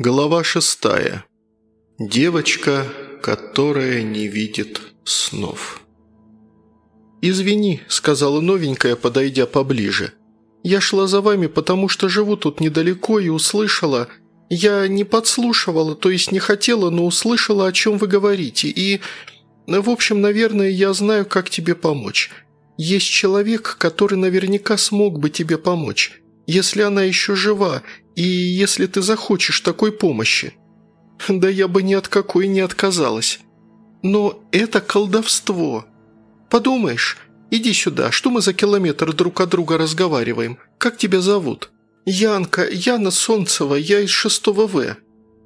Глава шестая. Девочка, которая не видит снов. «Извини», — сказала новенькая, подойдя поближе. «Я шла за вами, потому что живу тут недалеко и услышала... Я не подслушивала, то есть не хотела, но услышала, о чем вы говорите, и... В общем, наверное, я знаю, как тебе помочь. Есть человек, который наверняка смог бы тебе помочь, если она еще жива, и если ты захочешь такой помощи. Да я бы ни от какой не отказалась. Но это колдовство. Подумаешь, иди сюда, что мы за километр друг от друга разговариваем? Как тебя зовут? Янка, Яна Солнцева, я из 6 В.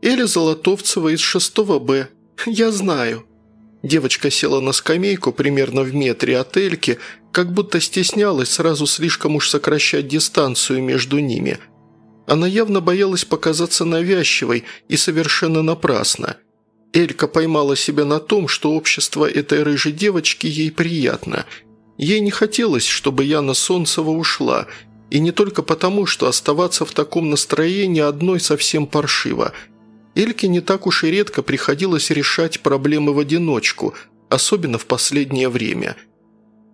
Эля Золотовцева из 6 Б. Я знаю. Девочка села на скамейку примерно в метре от Эльки, как будто стеснялась сразу слишком уж сокращать дистанцию между ними – она явно боялась показаться навязчивой и совершенно напрасно. Элька поймала себя на том, что общество этой рыжей девочки ей приятно. Ей не хотелось, чтобы Яна Солнцева ушла, и не только потому, что оставаться в таком настроении одной совсем паршиво. Эльке не так уж и редко приходилось решать проблемы в одиночку, особенно в последнее время –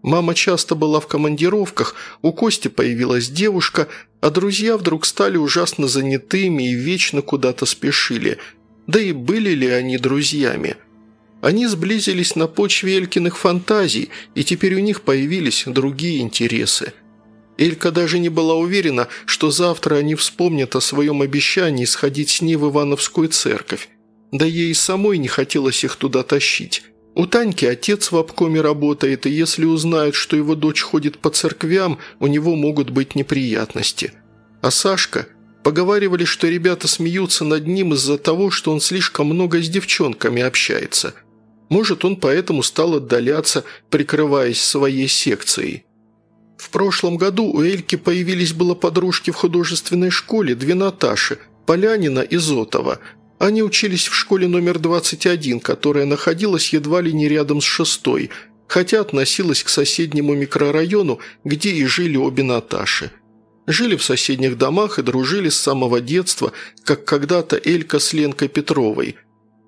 Мама часто была в командировках, у Кости появилась девушка, а друзья вдруг стали ужасно занятыми и вечно куда-то спешили. Да и были ли они друзьями? Они сблизились на почве Элькиных фантазий, и теперь у них появились другие интересы. Элька даже не была уверена, что завтра они вспомнят о своем обещании сходить с ней в Ивановскую церковь. Да ей самой не хотелось их туда тащить. У Таньки отец в обкоме работает, и если узнают, что его дочь ходит по церквям, у него могут быть неприятности. А Сашка... Поговаривали, что ребята смеются над ним из-за того, что он слишком много с девчонками общается. Может, он поэтому стал отдаляться, прикрываясь своей секцией. В прошлом году у Эльки появились было подружки в художественной школе, две Наташи, Полянина и Зотова – они учились в школе номер 21, которая находилась едва ли не рядом с шестой, хотя относилась к соседнему микрорайону, где и жили обе Наташи. Жили в соседних домах и дружили с самого детства, как когда-то Элька с Ленкой Петровой.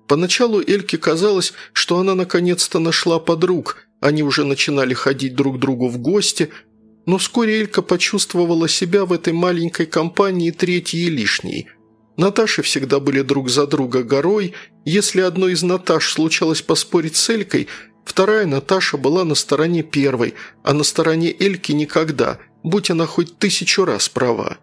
Поначалу Эльке казалось, что она наконец-то нашла подруг, они уже начинали ходить друг к другу в гости, но вскоре Элька почувствовала себя в этой маленькой компании третьей лишней – Наташи всегда были друг за друга горой. Если одной из Наташ случалось поспорить с Элькой, вторая Наташа была на стороне первой, а на стороне Эльки никогда, будь она хоть тысячу раз права.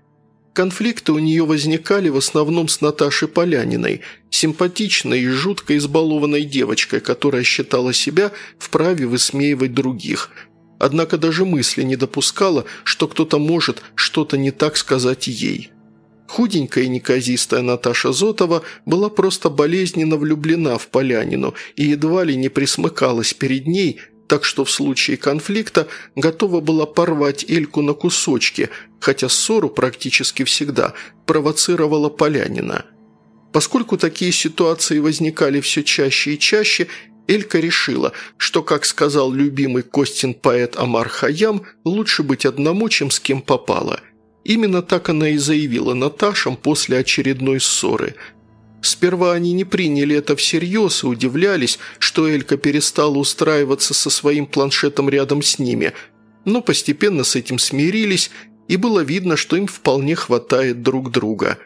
Конфликты у нее возникали в основном с Наташей Поляниной, симпатичной и жутко избалованной девочкой, которая считала себя вправе высмеивать других. Однако даже мысли не допускала, что кто-то может что-то не так сказать ей. Худенькая и неказистая Наташа Зотова была просто болезненно влюблена в Полянину и едва ли не присмыкалась перед ней, так что в случае конфликта готова была порвать Эльку на кусочки, хотя ссору практически всегда провоцировала Полянина. Поскольку такие ситуации возникали все чаще и чаще, Элька решила, что, как сказал любимый Костин поэт Амар Хаям, лучше быть одному, чем с кем попало – Именно так она и заявила Наташам после очередной ссоры. Сперва они не приняли это всерьез и удивлялись, что Элька перестала устраиваться со своим планшетом рядом с ними, но постепенно с этим смирились, и было видно, что им вполне хватает друг друга.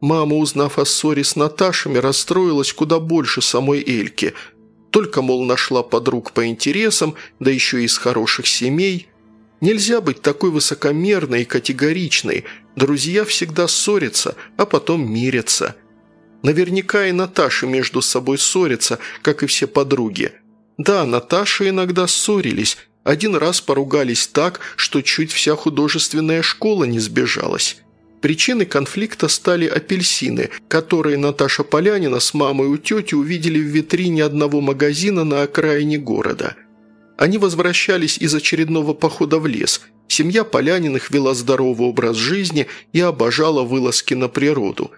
Мама, узнав о ссоре с Наташами, расстроилась куда больше самой Эльки. Только, мол, нашла подруг по интересам, да еще и из хороших семей – Нельзя быть такой высокомерной и категоричной. Друзья всегда ссорятся, а потом мирятся. Наверняка и Наташа между собой ссорятся, как и все подруги. Да, Наташа иногда ссорились. Один раз поругались так, что чуть вся художественная школа не сбежалась. Причиной конфликта стали апельсины, которые Наташа Полянина с мамой у тети увидели в витрине одного магазина на окраине города – они возвращались из очередного похода в лес. Семья Поляниных вела здоровый образ жизни и обожала вылазки на природу.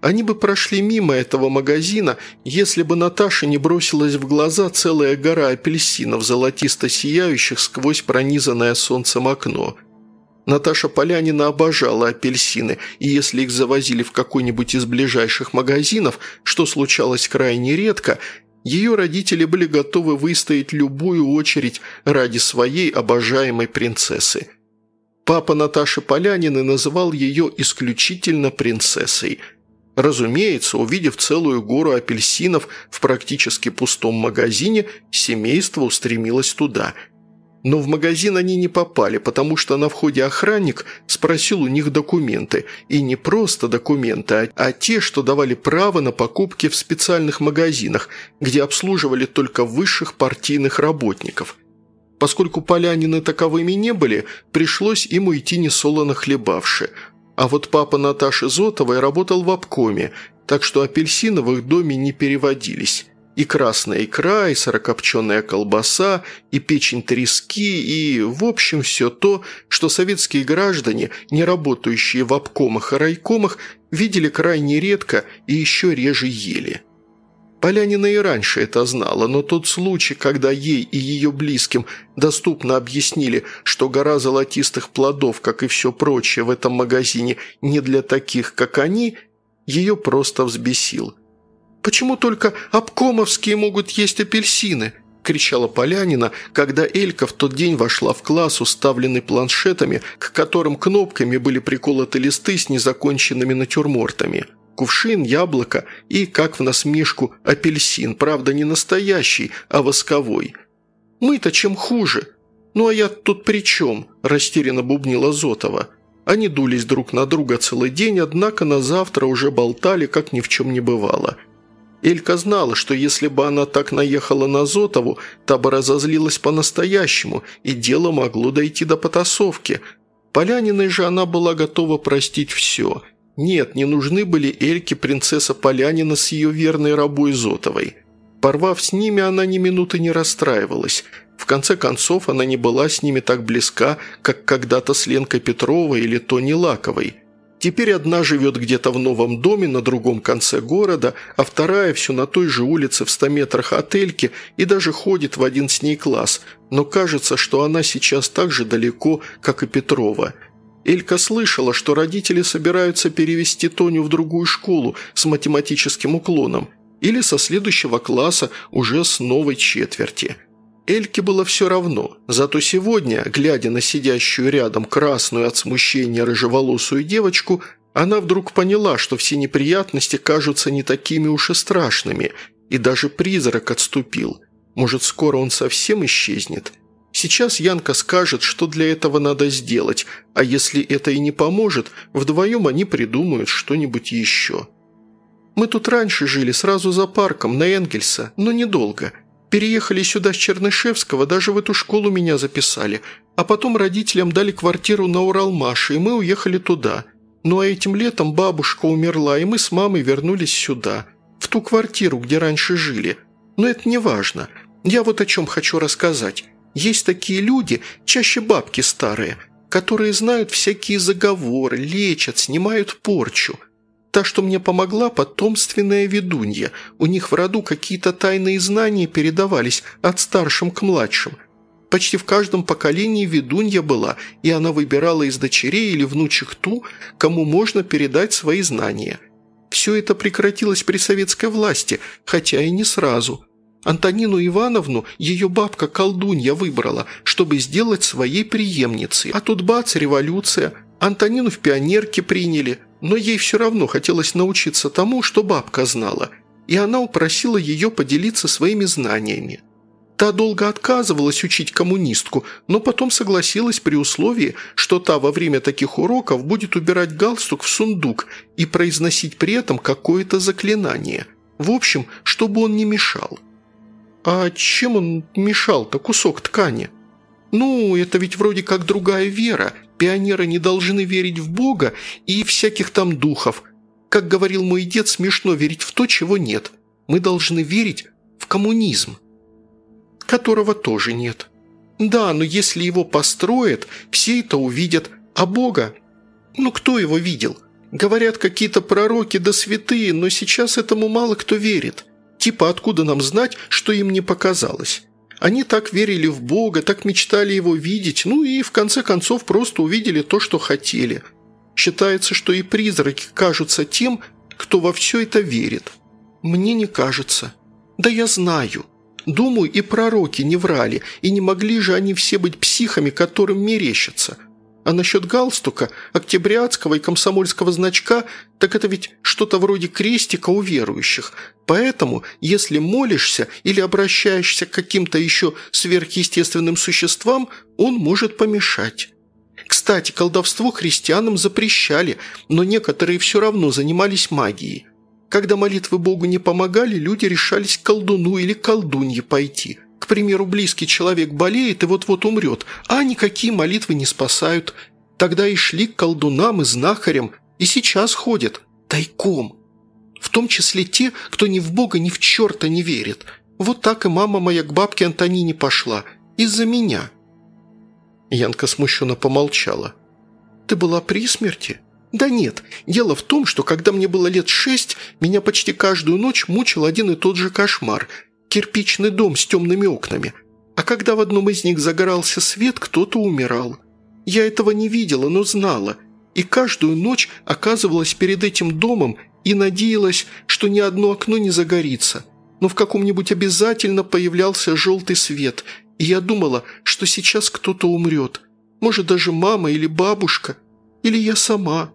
Они бы прошли мимо этого магазина, если бы Наташе не бросилась в глаза целая гора апельсинов, золотисто сияющих сквозь пронизанное солнцем окно. Наташа Полянина обожала апельсины, и если их завозили в какой-нибудь из ближайших магазинов, что случалось крайне редко, ее родители были готовы выстоять любую очередь ради своей обожаемой принцессы. Папа Наташи Полянины называл ее исключительно принцессой. Разумеется, увидев целую гору апельсинов в практически пустом магазине, семейство устремилось туда – но в магазин они не попали, потому что на входе охранник спросил у них документы. И не просто документы, а, а те, что давали право на покупки в специальных магазинах, где обслуживали только высших партийных работников. Поскольку полянины таковыми не были, пришлось им уйти несолоно хлебавши. А вот папа Наташи Зотовой работал в обкоме, так что их доме не переводились и красная икра, и сырокопченая колбаса, и печень трески, и, в общем, все то, что советские граждане, не работающие в обкомах и райкомах, видели крайне редко и еще реже ели. Полянина и раньше это знала, но тот случай, когда ей и ее близким доступно объяснили, что гора золотистых плодов, как и все прочее в этом магазине, не для таких, как они, ее просто взбесил – «Почему только обкомовские могут есть апельсины?» – кричала Полянина, когда Элька в тот день вошла в класс, уставленный планшетами, к которым кнопками были приколоты листы с незаконченными натюрмортами. Кувшин, яблоко и, как в насмешку, апельсин, правда не настоящий, а восковой. «Мы-то чем хуже?» «Ну а я тут при чем?» – растерянно бубнила Зотова. Они дулись друг на друга целый день, однако на завтра уже болтали, как ни в чем не бывало – Элька знала, что если бы она так наехала на Зотову, та бы разозлилась по-настоящему, и дело могло дойти до потасовки. Поляниной же она была готова простить все. Нет, не нужны были Эльке принцесса Полянина с ее верной рабой Зотовой. Порвав с ними, она ни минуты не расстраивалась. В конце концов, она не была с ними так близка, как когда-то с Ленкой Петровой или Тони Лаковой. Теперь одна живет где-то в новом доме на другом конце города, а вторая все на той же улице в ста метрах от Эльки и даже ходит в один с ней класс, но кажется, что она сейчас так же далеко, как и Петрова. Элька слышала, что родители собираются перевести Тоню в другую школу с математическим уклоном или со следующего класса уже с новой четверти – Эльке было все равно, зато сегодня, глядя на сидящую рядом красную от смущения рыжеволосую девочку, она вдруг поняла, что все неприятности кажутся не такими уж и страшными, и даже призрак отступил. Может, скоро он совсем исчезнет? Сейчас Янка скажет, что для этого надо сделать, а если это и не поможет, вдвоем они придумают что-нибудь еще. Мы тут раньше жили, сразу за парком, на Энгельса, но недолго – Переехали сюда с Чернышевского, даже в эту школу меня записали. А потом родителям дали квартиру на Уралмаше, и мы уехали туда. Ну а этим летом бабушка умерла, и мы с мамой вернулись сюда, в ту квартиру, где раньше жили. Но это не важно. Я вот о чем хочу рассказать. Есть такие люди, чаще бабки старые, которые знают всякие заговоры, лечат, снимают порчу – Та, что мне помогла, потомственная ведунья. У них в роду какие-то тайные знания передавались от старшим к младшим. Почти в каждом поколении ведунья была, и она выбирала из дочерей или внучек ту, кому можно передать свои знания. Все это прекратилось при советской власти, хотя и не сразу. Антонину Ивановну ее бабка-колдунья выбрала, чтобы сделать своей преемницей. А тут бац, революция. Антонину в пионерке приняли – но ей все равно хотелось научиться тому, что бабка знала, и она упросила ее поделиться своими знаниями. Та долго отказывалась учить коммунистку, но потом согласилась при условии, что та во время таких уроков будет убирать галстук в сундук и произносить при этом какое-то заклинание. В общем, чтобы он не мешал. А чем он мешал-то, кусок ткани? Ну, это ведь вроде как другая вера, Пионеры не должны верить в Бога и всяких там духов. Как говорил мой дед, смешно верить в то, чего нет. Мы должны верить в коммунизм, которого тоже нет. Да, но если его построят, все это увидят. А Бога? Ну, кто его видел? Говорят, какие-то пророки да святые, но сейчас этому мало кто верит. Типа, откуда нам знать, что им не показалось? Они так верили в Бога, так мечтали его видеть, ну и в конце концов просто увидели то, что хотели. Считается, что и призраки кажутся тем, кто во все это верит. Мне не кажется. Да я знаю. Думаю, и пророки не врали, и не могли же они все быть психами, которым мерещатся. А насчет галстука, октябрятского и комсомольского значка, так это ведь что-то вроде крестика у верующих. Поэтому, если молишься или обращаешься к каким-то еще сверхъестественным существам, он может помешать. Кстати, колдовство христианам запрещали, но некоторые все равно занимались магией. Когда молитвы Богу не помогали, люди решались к колдуну или колдунье пойти. Примеру, близкий человек болеет и вот-вот умрет, а никакие молитвы не спасают. Тогда и шли к колдунам и знахарям, и сейчас ходят. Тайком. В том числе те, кто ни в Бога, ни в черта не верит. Вот так и мама моя к бабке Антонине пошла. Из-за меня». Янка смущенно помолчала. «Ты была при смерти?» «Да нет. Дело в том, что когда мне было лет шесть, меня почти каждую ночь мучил один и тот же кошмар. Кирпичный дом с темными окнами. А когда в одном из них загорался свет, кто-то умирал. Я этого не видела, но знала. И каждую ночь оказывалась перед этим домом и надеялась, что ни одно окно не загорится. Но в каком-нибудь обязательно появлялся желтый свет, и я думала, что сейчас кто-то умрет. Может, даже мама или бабушка, или я сама.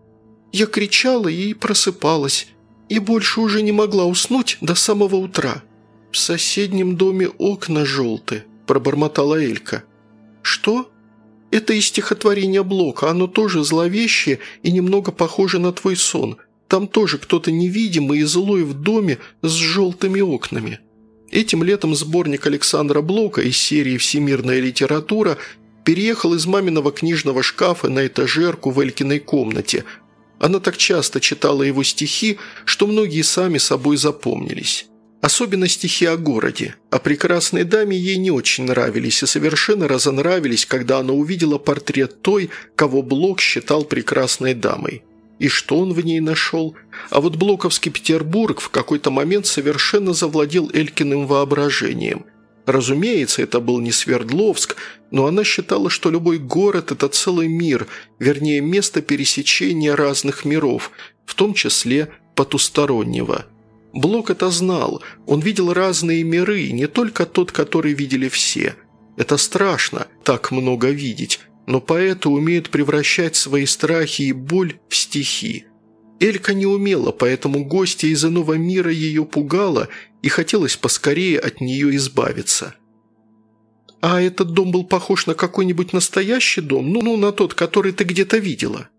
Я кричала и просыпалась, и больше уже не могла уснуть до самого утра. «В соседнем доме окна желты», – пробормотала Элька. «Что?» «Это из стихотворения Блока, оно тоже зловещее и немного похоже на твой сон. Там тоже кто-то невидимый и злой в доме с желтыми окнами». Этим летом сборник Александра Блока из серии «Всемирная литература» переехал из маминого книжного шкафа на этажерку в Элькиной комнате. Она так часто читала его стихи, что многие сами собой запомнились. Особенно стихи о городе. О прекрасной даме ей не очень нравились и совершенно разонравились, когда она увидела портрет той, кого Блок считал прекрасной дамой. И что он в ней нашел? А вот Блоковский Петербург в какой-то момент совершенно завладел Элькиным воображением. Разумеется, это был не Свердловск, но она считала, что любой город – это целый мир, вернее, место пересечения разных миров, в том числе потустороннего. Блок это знал, он видел разные миры, не только тот, который видели все. Это страшно, так много видеть, но поэты умеют превращать свои страхи и боль в стихи. Элька не умела, поэтому гостья из иного мира ее пугала, и хотелось поскорее от нее избавиться. «А этот дом был похож на какой-нибудь настоящий дом? Ну, ну, на тот, который ты где-то видела?»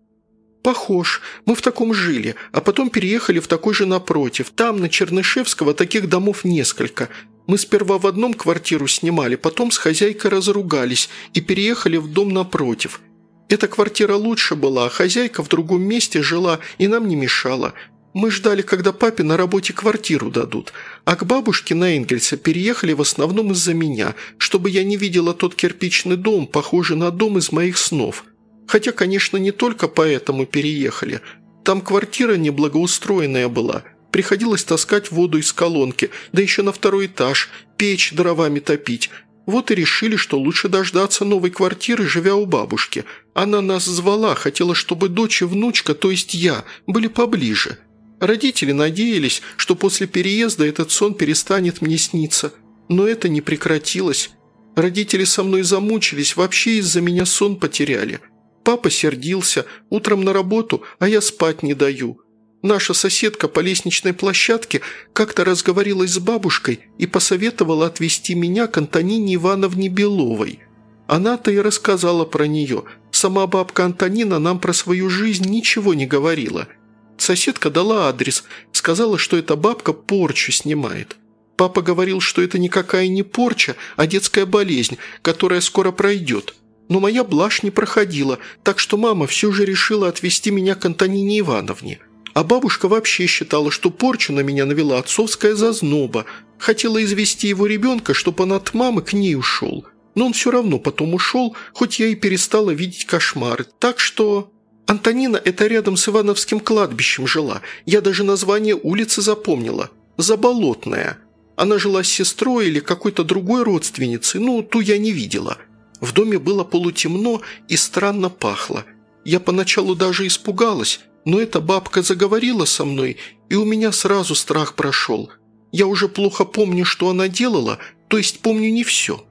«Похож. Мы в таком жили, а потом переехали в такой же напротив. Там, на Чернышевского, таких домов несколько. Мы сперва в одном квартиру снимали, потом с хозяйкой разругались и переехали в дом напротив. Эта квартира лучше была, а хозяйка в другом месте жила и нам не мешала. Мы ждали, когда папе на работе квартиру дадут, а к бабушке на Энгельса переехали в основном из-за меня, чтобы я не видела тот кирпичный дом, похожий на дом из моих снов. Хотя, конечно, не только поэтому переехали. Там квартира неблагоустроенная была – Приходилось таскать воду из колонки, да еще на второй этаж, печь дровами топить. Вот и решили, что лучше дождаться новой квартиры, живя у бабушки. Она нас звала, хотела, чтобы дочь и внучка, то есть я, были поближе. Родители надеялись, что после переезда этот сон перестанет мне сниться. Но это не прекратилось. Родители со мной замучились, вообще из-за меня сон потеряли. Папа сердился, утром на работу, а я спать не даю. Наша соседка по лестничной площадке как-то разговорилась с бабушкой и посоветовала отвезти меня к Антонине Ивановне Беловой. Она-то и рассказала про нее. Сама бабка Антонина нам про свою жизнь ничего не говорила. Соседка дала адрес, сказала, что эта бабка порчу снимает. Папа говорил, что это никакая не порча, а детская болезнь, которая скоро пройдет. Но моя блажь не проходила, так что мама все же решила отвезти меня к Антонине Ивановне. А бабушка вообще считала, что порчу на меня навела отцовская зазноба. Хотела извести его ребенка, чтобы он от мамы к ней ушел. Но он все равно потом ушел, хоть я и перестала видеть кошмары. Так что... Антонина это рядом с Ивановским кладбищем жила. Я даже название улицы запомнила. Заболотная. Она жила с сестрой или какой-то другой родственницей, ну, ту я не видела. В доме было полутемно и странно пахло. Я поначалу даже испугалась, но эта бабка заговорила со мной, и у меня сразу страх прошел. Я уже плохо помню, что она делала, то есть помню не все.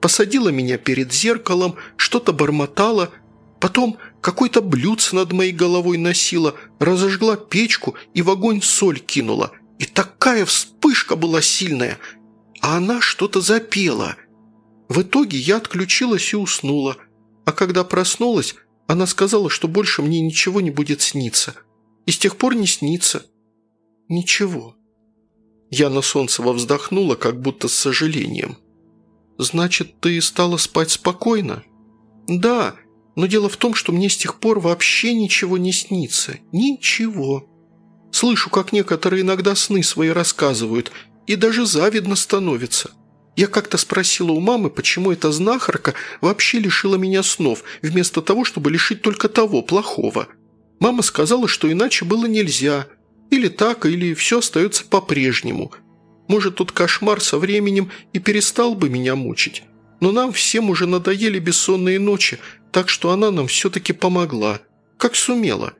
Посадила меня перед зеркалом, что-то бормотала, потом какой-то блюдце над моей головой носила, разожгла печку и в огонь соль кинула – и такая вспышка была сильная, а она что-то запела. В итоге я отключилась и уснула, а когда проснулась, она сказала, что больше мне ничего не будет сниться. И с тех пор не снится. Ничего. Яна Солнцева вздохнула, как будто с сожалением. «Значит, ты стала спать спокойно?» «Да, но дело в том, что мне с тех пор вообще ничего не снится. Ничего». Слышу, как некоторые иногда сны свои рассказывают, и даже завидно становится. Я как-то спросила у мамы, почему эта знахарка вообще лишила меня снов, вместо того, чтобы лишить только того, плохого. Мама сказала, что иначе было нельзя. Или так, или все остается по-прежнему. Может, тот кошмар со временем и перестал бы меня мучить. Но нам всем уже надоели бессонные ночи, так что она нам все-таки помогла. Как сумела.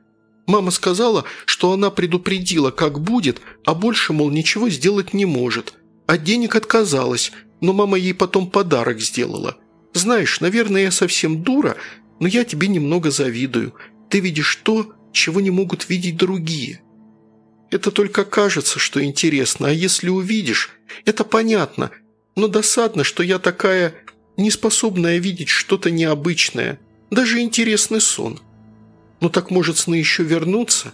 Мама сказала, что она предупредила, как будет, а больше, мол, ничего сделать не может. От денег отказалась, но мама ей потом подарок сделала. Знаешь, наверное, я совсем дура, но я тебе немного завидую. Ты видишь то, чего не могут видеть другие. Это только кажется, что интересно, а если увидишь, это понятно. Но досадно, что я такая неспособная видеть что-то необычное, даже интересный сон». «Ну так, может, сны еще вернутся?»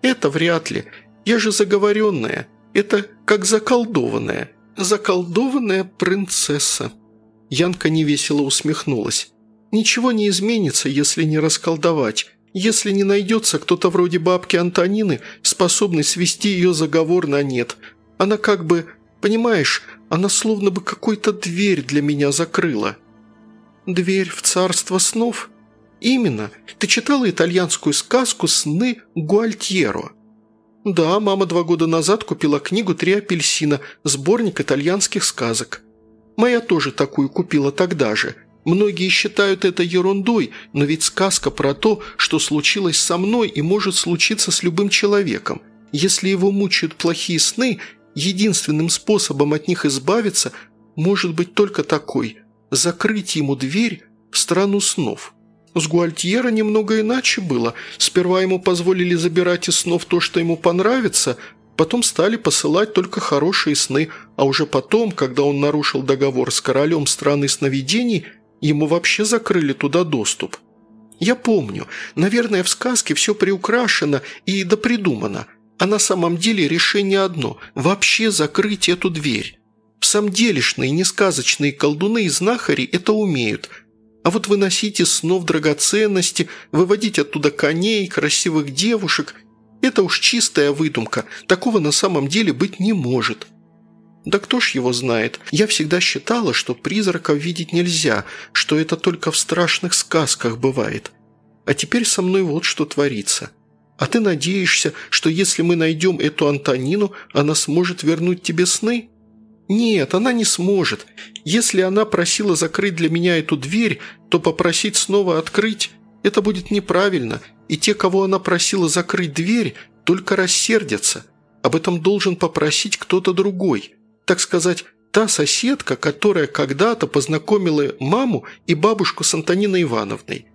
«Это вряд ли. Я же заговоренная. Это как заколдованная. Заколдованная принцесса». Янка невесело усмехнулась. «Ничего не изменится, если не расколдовать. Если не найдется кто-то вроде бабки Антонины, способный свести ее заговор на нет. Она как бы, понимаешь, она словно бы какой-то дверь для меня закрыла». «Дверь в царство снов?» «Именно. Ты читала итальянскую сказку «Сны Гуальтьеро»?» «Да, мама два года назад купила книгу «Три апельсина», сборник итальянских сказок. Моя тоже такую купила тогда же. Многие считают это ерундой, но ведь сказка про то, что случилось со мной и может случиться с любым человеком. Если его мучают плохие сны, единственным способом от них избавиться может быть только такой – закрыть ему дверь в страну снов». С Гуальтьера немного иначе было. Сперва ему позволили забирать из снов то, что ему понравится, потом стали посылать только хорошие сны, а уже потом, когда он нарушил договор с королем страны сновидений, ему вообще закрыли туда доступ. Я помню, наверное, в сказке все приукрашено и допридумано, а на самом деле решение одно – вообще закрыть эту дверь. В самом делешные, несказочные колдуны и знахари это умеют – а вот выносить из снов драгоценности, выводить оттуда коней, красивых девушек – это уж чистая выдумка, такого на самом деле быть не может. Да кто ж его знает? Я всегда считала, что призраков видеть нельзя, что это только в страшных сказках бывает. А теперь со мной вот что творится. А ты надеешься, что если мы найдем эту Антонину, она сможет вернуть тебе сны?» «Нет, она не сможет. Если она просила закрыть для меня эту дверь, то попросить снова открыть – это будет неправильно, и те, кого она просила закрыть дверь, только рассердятся. Об этом должен попросить кто-то другой. Так сказать, та соседка, которая когда-то познакомила маму и бабушку с Антониной Ивановной.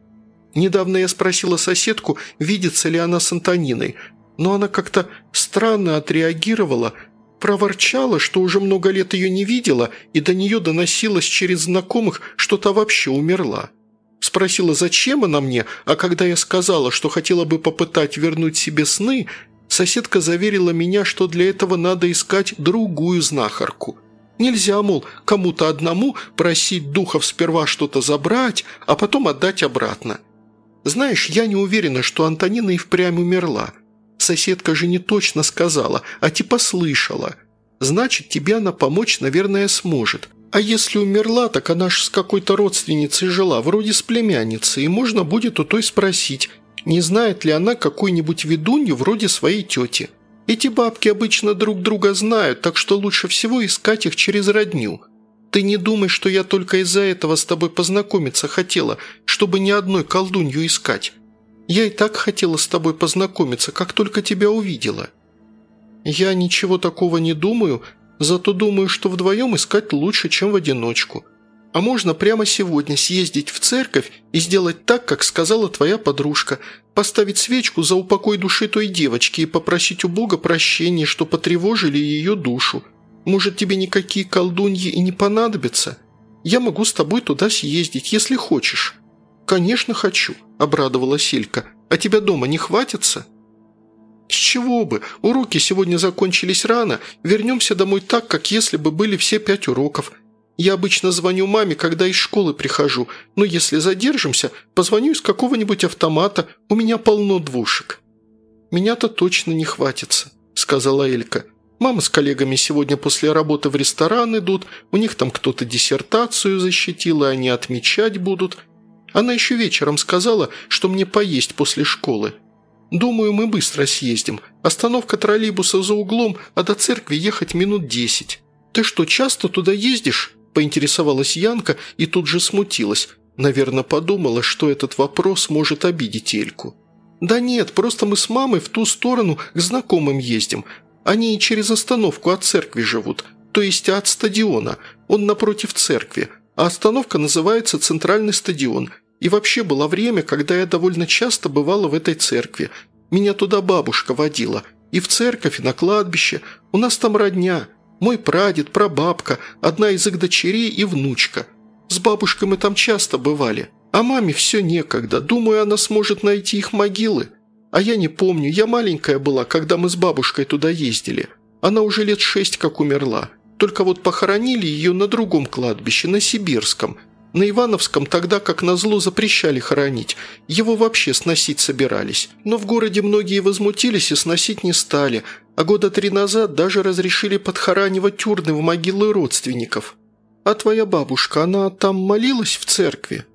Недавно я спросила соседку, видится ли она с Антониной, но она как-то странно отреагировала – Проворчала, что уже много лет ее не видела, и до нее доносилось через знакомых, что та вообще умерла. Спросила, зачем она мне, а когда я сказала, что хотела бы попытать вернуть себе сны, соседка заверила меня, что для этого надо искать другую знахарку. Нельзя, мол, кому-то одному просить духов сперва что-то забрать, а потом отдать обратно. Знаешь, я не уверена, что Антонина и впрямь умерла. Соседка же не точно сказала, а типа слышала. Значит, тебе она помочь, наверное, сможет. А если умерла, так она ж с какой-то родственницей жила, вроде с племянницей, и можно будет у той спросить, не знает ли она какую-нибудь ведунью вроде своей тети. Эти бабки обычно друг друга знают, так что лучше всего искать их через родню. Ты не думай, что я только из-за этого с тобой познакомиться хотела, чтобы ни одной колдунью искать. Я и так хотела с тобой познакомиться, как только тебя увидела. Я ничего такого не думаю, зато думаю, что вдвоем искать лучше, чем в одиночку. А можно прямо сегодня съездить в церковь и сделать так, как сказала твоя подружка, поставить свечку за упокой души той девочки и попросить у Бога прощения, что потревожили ее душу. Может, тебе никакие колдуньи и не понадобятся? Я могу с тобой туда съездить, если хочешь». «Конечно хочу», – обрадовалась Силька. «А тебя дома не хватится?» «С чего бы? Уроки сегодня закончились рано. Вернемся домой так, как если бы были все пять уроков. Я обычно звоню маме, когда из школы прихожу, но если задержимся, позвоню из какого-нибудь автомата, у меня полно двушек». «Меня-то точно не хватится», – сказала Элька. «Мама с коллегами сегодня после работы в ресторан идут, у них там кто-то диссертацию защитил, и они отмечать будут. Она еще вечером сказала, что мне поесть после школы. Думаю, мы быстро съездим. Остановка троллейбуса за углом, а до церкви ехать минут десять. Ты что, часто туда ездишь?» Поинтересовалась Янка и тут же смутилась. Наверное, подумала, что этот вопрос может обидеть Эльку. «Да нет, просто мы с мамой в ту сторону к знакомым ездим. Они и через остановку от церкви живут, то есть от стадиона. Он напротив церкви, а остановка называется Центральный стадион. И вообще было время, когда я довольно часто бывала в этой церкви. Меня туда бабушка водила. И в церковь, и на кладбище. У нас там родня. Мой прадед, прабабка, одна из их дочерей и внучка. С бабушкой мы там часто бывали. А маме все некогда. Думаю, она сможет найти их могилы. А я не помню, я маленькая была, когда мы с бабушкой туда ездили. Она уже лет шесть как умерла. Только вот похоронили ее на другом кладбище, на Сибирском. На Ивановском тогда, как назло, запрещали хоронить. Его вообще сносить собирались. Но в городе многие возмутились и сносить не стали, а года три назад даже разрешили подхоранивать урны в могилы родственников. А твоя бабушка, она там молилась в церкви?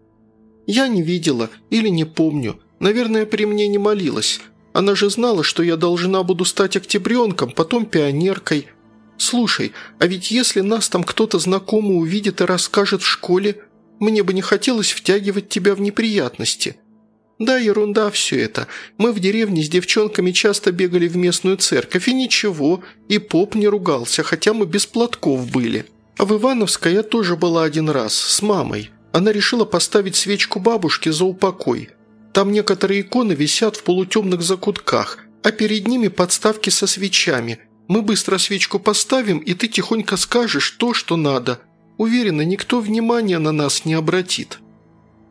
Я не видела или не помню. Наверное, при мне не молилась. Она же знала, что я должна буду стать октябренком, потом пионеркой. Слушай, а ведь если нас там кто-то знакомый увидит и расскажет в школе, мне бы не хотелось втягивать тебя в неприятности». «Да, ерунда все это. Мы в деревне с девчонками часто бегали в местную церковь, и ничего, и поп не ругался, хотя мы без платков были. А в Ивановской я тоже была один раз, с мамой. Она решила поставить свечку бабушке за упокой. Там некоторые иконы висят в полутемных закутках, а перед ними подставки со свечами. Мы быстро свечку поставим, и ты тихонько скажешь то, что надо. Уверена, никто внимания на нас не обратит».